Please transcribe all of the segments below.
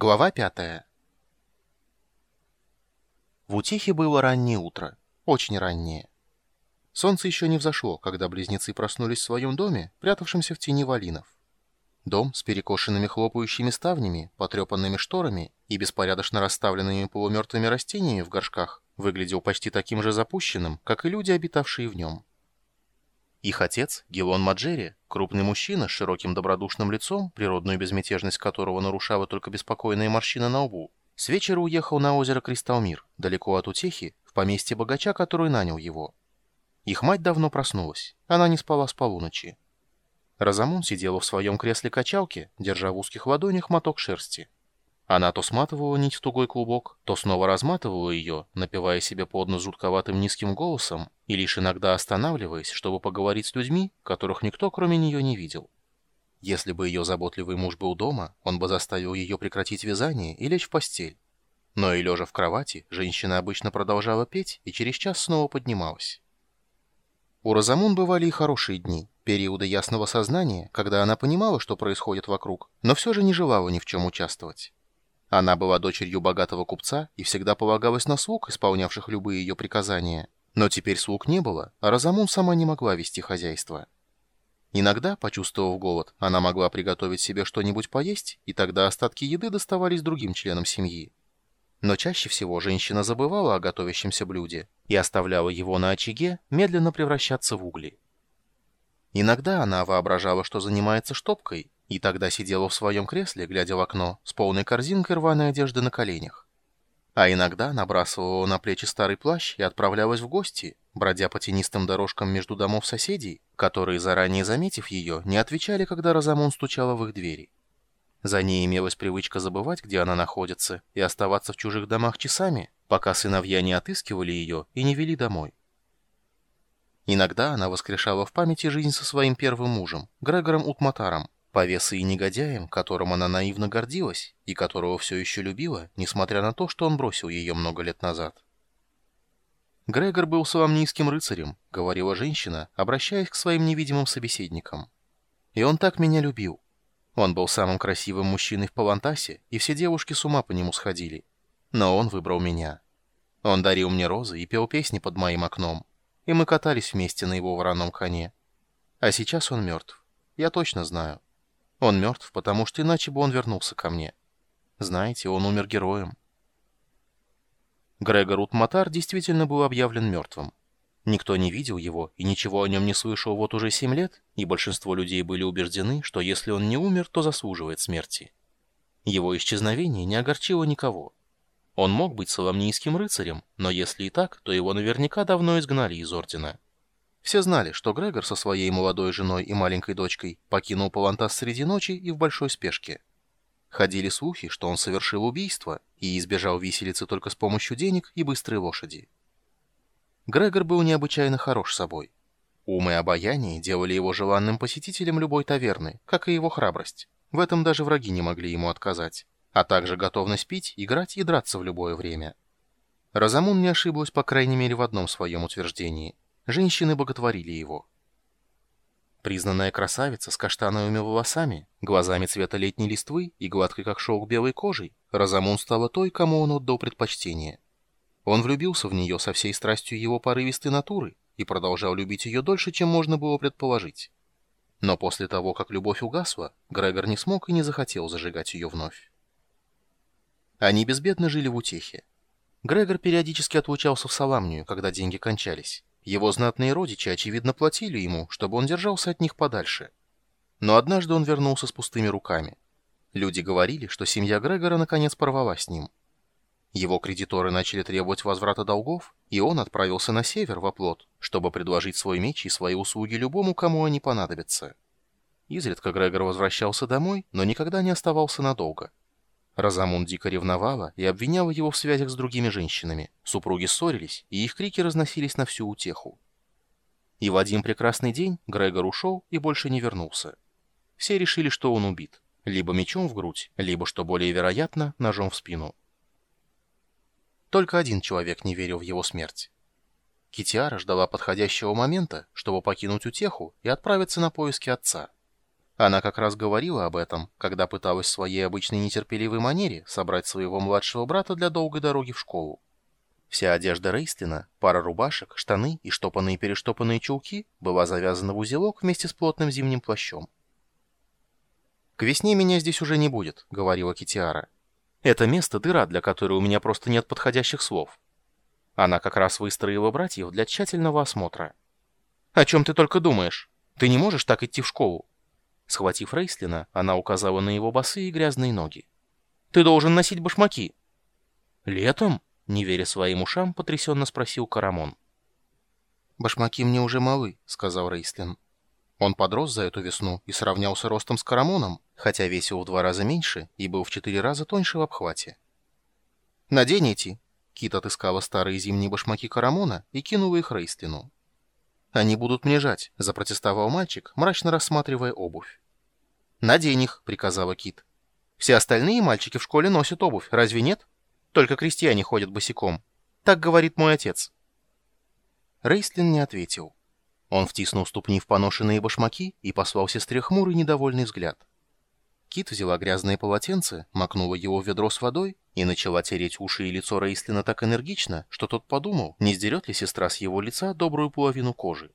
Глава пятая. В утехе было раннее утро, очень раннее. Солнце еще не взошло, когда близнецы проснулись в своем доме, прятавшемся в тени валинов. Дом с перекошенными хлопающими ставнями, потрепанными шторами и беспорядочно расставленными полумертвыми растениями в горшках выглядел почти таким же запущенным, как и люди, обитавшие в нем. Их отец, Гелон Маджери, крупный мужчина с широким добродушным лицом, природную безмятежность которого нарушала только беспокойная морщина на лбу, с вечера уехал на озеро Кристалмир, далеко от утехи, в поместье богача, который нанял его. Их мать давно проснулась, она не спала с полуночи. Розамун сидела в своем кресле качалки, держа в узких ладонях моток шерсти. Она то сматывала нить в тугой клубок, то снова разматывала ее, напевая себе под нос жутковатым низким голосом, и лишь иногда останавливаясь, чтобы поговорить с людьми, которых никто кроме нее не видел. Если бы ее заботливый муж был дома, он бы заставил ее прекратить вязание и лечь в постель. Но и лежа в кровати, женщина обычно продолжала петь и через час снова поднималась. У Розамун бывали и хорошие дни, периоды ясного сознания, когда она понимала, что происходит вокруг, но все же не желала ни в чем участвовать. Она была дочерью богатого купца и всегда полагалась на слуг, исполнявших любые ее приказания. Но теперь слуг не было, а Розамун сама не могла вести хозяйство. Иногда, почувствовав голод, она могла приготовить себе что-нибудь поесть, и тогда остатки еды доставались другим членам семьи. Но чаще всего женщина забывала о готовящемся блюде и оставляла его на очаге медленно превращаться в угли. Иногда она воображала, что занимается штопкой, и тогда сидела в своем кресле, глядя в окно, с полной корзинкой рваной одежды на коленях. А иногда набрасывала на плечи старый плащ и отправлялась в гости, бродя по тенистым дорожкам между домов соседей, которые, заранее заметив ее, не отвечали, когда Розамон стучала в их двери. За ней имелась привычка забывать, где она находится, и оставаться в чужих домах часами, пока сыновья не отыскивали ее и не вели домой. Иногда она воскрешала в памяти жизнь со своим первым мужем, Грегором Утматаром, Повесой и негодяем, которым она наивно гордилась и которого все еще любила, несмотря на то, что он бросил ее много лет назад. «Грегор был соломнийским рыцарем», — говорила женщина, обращаясь к своим невидимым собеседникам. «И он так меня любил. Он был самым красивым мужчиной в Палантасе, и все девушки с ума по нему сходили. Но он выбрал меня. Он дарил мне розы и пел песни под моим окном, и мы катались вместе на его вороном коне. А сейчас он мертв. Я точно знаю». Он мертв, потому что иначе бы он вернулся ко мне. Знаете, он умер героем. Грегор Утматар действительно был объявлен мертвым. Никто не видел его и ничего о нем не слышал вот уже семь лет, и большинство людей были убеждены, что если он не умер, то заслуживает смерти. Его исчезновение не огорчило никого. Он мог быть соломнийским рыцарем, но если и так, то его наверняка давно изгнали из ордена. Все знали, что Грегор со своей молодой женой и маленькой дочкой покинул Палантас среди ночи и в большой спешке. Ходили слухи, что он совершил убийство и избежал виселицы только с помощью денег и быстрой лошади. Грегор был необычайно хорош собой. Ум и обаяние делали его желанным посетителем любой таверны, как и его храбрость. В этом даже враги не могли ему отказать. А также готовность пить, играть и драться в любое время. Розамун не ошиблась по крайней мере в одном своем утверждении – Женщины боготворили его. Признанная красавица с каштановыми волосами, глазами цвета летней листвы и гладкой как шелк белой кожей, Розамун стала той, кому он отдал предпочтение. Он влюбился в нее со всей страстью его порывистой натуры и продолжал любить ее дольше, чем можно было предположить. Но после того, как любовь угасла, Грегор не смог и не захотел зажигать ее вновь. Они безбедно жили в утехе. Грегор периодически отлучался в Саламнию, когда деньги кончались. Его знатные родичи, очевидно, платили ему, чтобы он держался от них подальше. Но однажды он вернулся с пустыми руками. Люди говорили, что семья Грегора наконец порвала с ним. Его кредиторы начали требовать возврата долгов, и он отправился на север в оплот, чтобы предложить свой меч и свои услуги любому, кому они понадобятся. Изредка Грегор возвращался домой, но никогда не оставался надолго. Розамун дико ревновала и обвиняла его в связях с другими женщинами. Супруги ссорились, и их крики разносились на всю утеху. И в один прекрасный день Грегор ушел и больше не вернулся. Все решили, что он убит. Либо мечом в грудь, либо, что более вероятно, ножом в спину. Только один человек не верил в его смерть. Китиара ждала подходящего момента, чтобы покинуть утеху и отправиться на поиски отца. Она как раз говорила об этом, когда пыталась в своей обычной нетерпеливой манере собрать своего младшего брата для долгой дороги в школу. Вся одежда Рейстлина, пара рубашек, штаны и штопанные-перештопанные чулки была завязана в узелок вместе с плотным зимним плащом. «К весне меня здесь уже не будет», — говорила Китиара. «Это место — дыра, для которой у меня просто нет подходящих слов». Она как раз выстроила братьев для тщательного осмотра. «О чем ты только думаешь? Ты не можешь так идти в школу?» Схватив Рейслина, она указала на его босые грязные ноги. «Ты должен носить башмаки». «Летом?» Не веря своим ушам, потрясенно спросил Карамон. «Башмаки мне уже малы», — сказал Рейслин. Он подрос за эту весну и сравнялся ростом с Карамоном, хотя весил в два раза меньше и был в четыре раза тоньше в обхвате. «Надень эти!» Кит отыскала старые зимние башмаки Карамона и кинула их Рейслину. «Они будут мне жать», — запротестовал мальчик, мрачно рассматривая обувь. «Надень их», — приказала Кит. «Все остальные мальчики в школе носят обувь, разве нет?» Только крестьяне ходят босиком. Так говорит мой отец». Рейслин не ответил. Он втиснул ступни в поношенные башмаки и послал сестре хмурый недовольный взгляд. Кит взяла грязное полотенце, макнула его в ведро с водой и начала тереть уши и лицо Рейслина так энергично, что тот подумал, не сдерет ли сестра с его лица добрую половину кожи.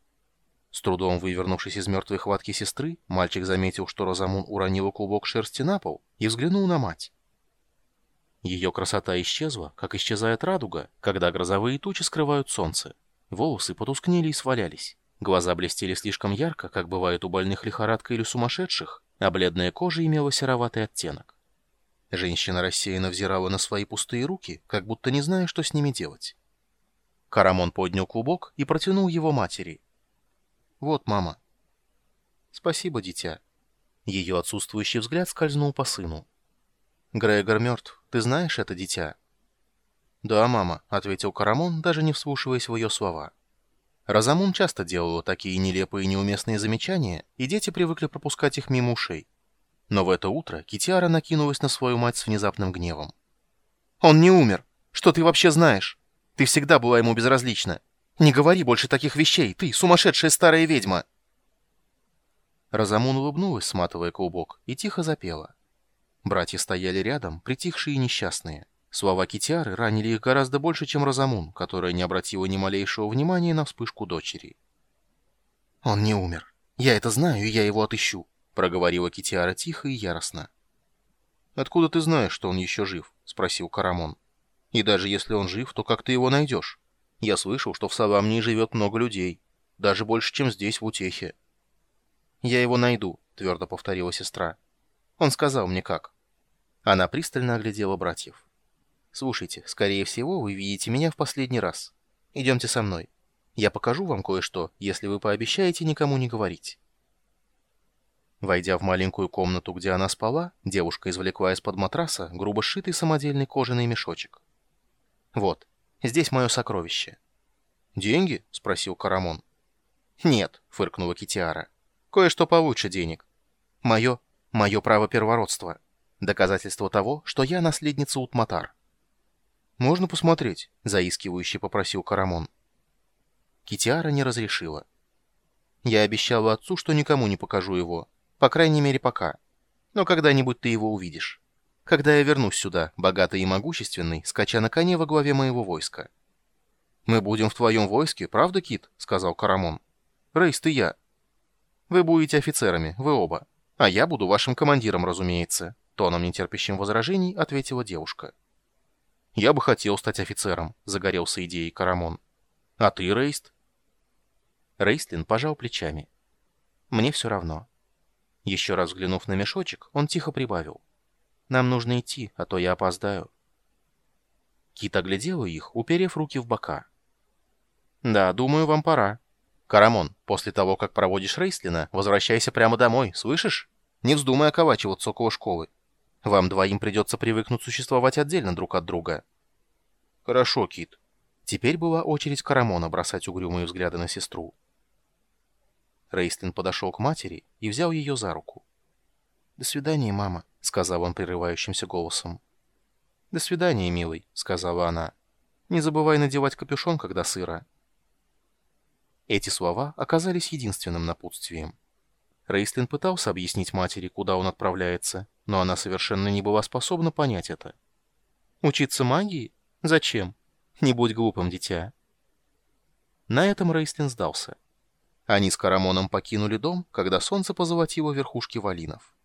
С трудом вывернувшись из мертвой хватки сестры, мальчик заметил, что Розамун уронила клубок шерсти на пол и взглянул на мать. Ее красота исчезла, как исчезает радуга, когда грозовые тучи скрывают солнце. Волосы потускнели и свалялись. Глаза блестели слишком ярко, как бывает у больных лихорадкой или сумасшедших, а бледная кожа имела сероватый оттенок. Женщина рассеянно взирала на свои пустые руки, как будто не зная, что с ними делать. Карамон поднял клубок и протянул его матери. «Вот, мама». «Спасибо, дитя». Ее отсутствующий взгляд скользнул по сыну. «Грегор мертв. Ты знаешь это дитя?» «Да, мама», — ответил Карамон, даже не вслушиваясь в ее слова. Розамун часто делала такие нелепые и неуместные замечания, и дети привыкли пропускать их мимо ушей. Но в это утро Китиара накинулась на свою мать с внезапным гневом. «Он не умер! Что ты вообще знаешь? Ты всегда была ему безразлична. Не говори больше таких вещей, ты сумасшедшая старая ведьма!» Розамун улыбнулась, сматывая клубок, и тихо запела. Братья стояли рядом, притихшие и несчастные. Слова Китиары ранили их гораздо больше, чем Розамун, которая не обратила ни малейшего внимания на вспышку дочери. «Он не умер. Я это знаю, и я его отыщу», — проговорила Китиара тихо и яростно. «Откуда ты знаешь, что он еще жив?» — спросил Карамон. «И даже если он жив, то как ты его найдешь? Я слышал, что в Саламнии живет много людей. Даже больше, чем здесь, в Утехе». «Я его найду», — твердо повторила сестра. Он сказал мне как. Она пристально оглядела братьев. «Слушайте, скорее всего, вы видите меня в последний раз. Идемте со мной. Я покажу вам кое-что, если вы пообещаете никому не говорить». Войдя в маленькую комнату, где она спала, девушка извлекла из-под матраса грубо сшитый самодельный кожаный мешочек. «Вот, здесь мое сокровище». «Деньги?» — спросил Карамон. «Нет», — фыркнула Китиара. «Кое-что получше денег. Мое, мое право первородства». Доказательство того, что я наследница Утматар. «Можно посмотреть?» — заискивающе попросил Карамон. Китиара не разрешила. «Я обещала отцу, что никому не покажу его. По крайней мере, пока. Но когда-нибудь ты его увидишь. Когда я вернусь сюда, богатый и могущественный, скача на коне во главе моего войска». «Мы будем в твоем войске, правда, Кит?» — сказал Карамон. «Рейс, ты я». «Вы будете офицерами, вы оба. А я буду вашим командиром, разумеется». Тоном, нетерпящим возражений, ответила девушка. «Я бы хотел стать офицером», — загорелся идеей Карамон. «А ты, Рейст?» Рейстлин пожал плечами. «Мне все равно». Еще раз взглянув на мешочек, он тихо прибавил. «Нам нужно идти, а то я опоздаю». Кит оглядела их, уперев руки в бока. «Да, думаю, вам пора. Карамон, после того, как проводишь Рейстлина, возвращайся прямо домой, слышишь? Не вздумай околачиваться около школы. Вам двоим придется привыкнуть существовать отдельно друг от друга». «Хорошо, Кит». Теперь была очередь Карамона бросать угрюмые взгляды на сестру. Рейстлин подошел к матери и взял ее за руку. «До свидания, мама», — сказал он прерывающимся голосом. «До свидания, милый», — сказала она. «Не забывай надевать капюшон, когда сыро». Эти слова оказались единственным напутствием. Рейслин пытался объяснить матери, куда он отправляется, но она совершенно не была способна понять это. «Учиться магии? Зачем? Не будь глупым, дитя». На этом Рейслин сдался. Они с Карамоном покинули дом, когда солнце позолотило верхушки валинов.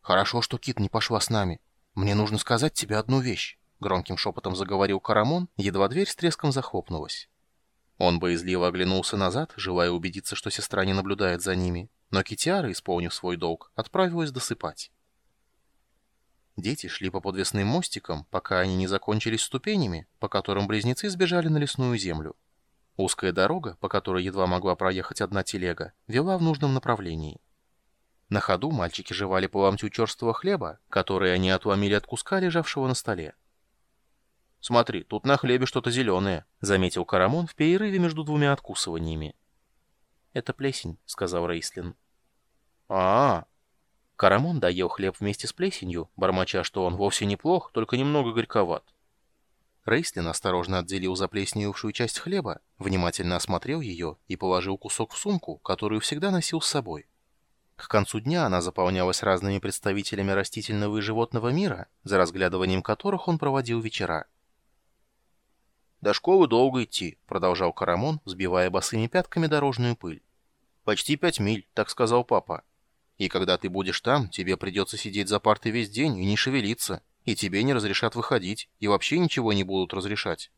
«Хорошо, что Кит не пошла с нами. Мне нужно сказать тебе одну вещь», — громким шепотом заговорил Карамон, едва дверь с треском захлопнулась. Он боязливо оглянулся назад, желая убедиться, что сестра не наблюдает за ними, но Китиара, исполнив свой долг, отправилась досыпать. Дети шли по подвесным мостикам, пока они не закончились ступенями, по которым близнецы сбежали на лесную землю. Узкая дорога, по которой едва могла проехать одна телега, вела в нужном направлении. На ходу мальчики жевали по ломтю черствого хлеба, который они отломили от куска, лежавшего на столе. «Смотри, тут на хлебе что-то зеленое», — заметил Карамон в перерыве между двумя откусываниями. «Это плесень», — сказал Рейслин. а, -а, -а. Карамон доел хлеб вместе с плесенью, бормоча, что он вовсе неплох, только немного горьковат. Рейслин осторожно отделил заплесневевшую часть хлеба, внимательно осмотрел ее и положил кусок в сумку, которую всегда носил с собой. К концу дня она заполнялась разными представителями растительного и животного мира, за разглядыванием которых он проводил вечера. «До школы долго идти», — продолжал Карамон, взбивая босыми пятками дорожную пыль. «Почти пять миль», — так сказал папа. «И когда ты будешь там, тебе придется сидеть за партой весь день и не шевелиться, и тебе не разрешат выходить, и вообще ничего не будут разрешать.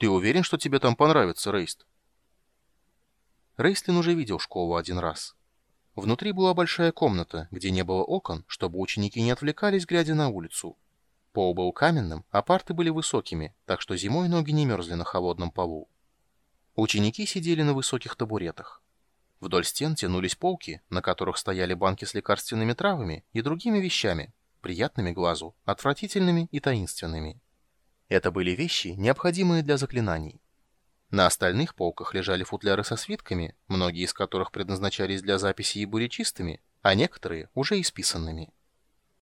Ты уверен, что тебе там понравится, Рейст?» Рейстлин уже видел школу один раз. Внутри была большая комната, где не было окон, чтобы ученики не отвлекались, глядя на улицу. Пол был каменным, а парты были высокими, так что зимой ноги не мерзли на холодном полу. Ученики сидели на высоких табуретах. Вдоль стен тянулись полки, на которых стояли банки с лекарственными травами и другими вещами, приятными глазу, отвратительными и таинственными. Это были вещи, необходимые для заклинаний. На остальных полках лежали футляры со свитками, многие из которых предназначались для записи и были чистыми, а некоторые уже исписанными.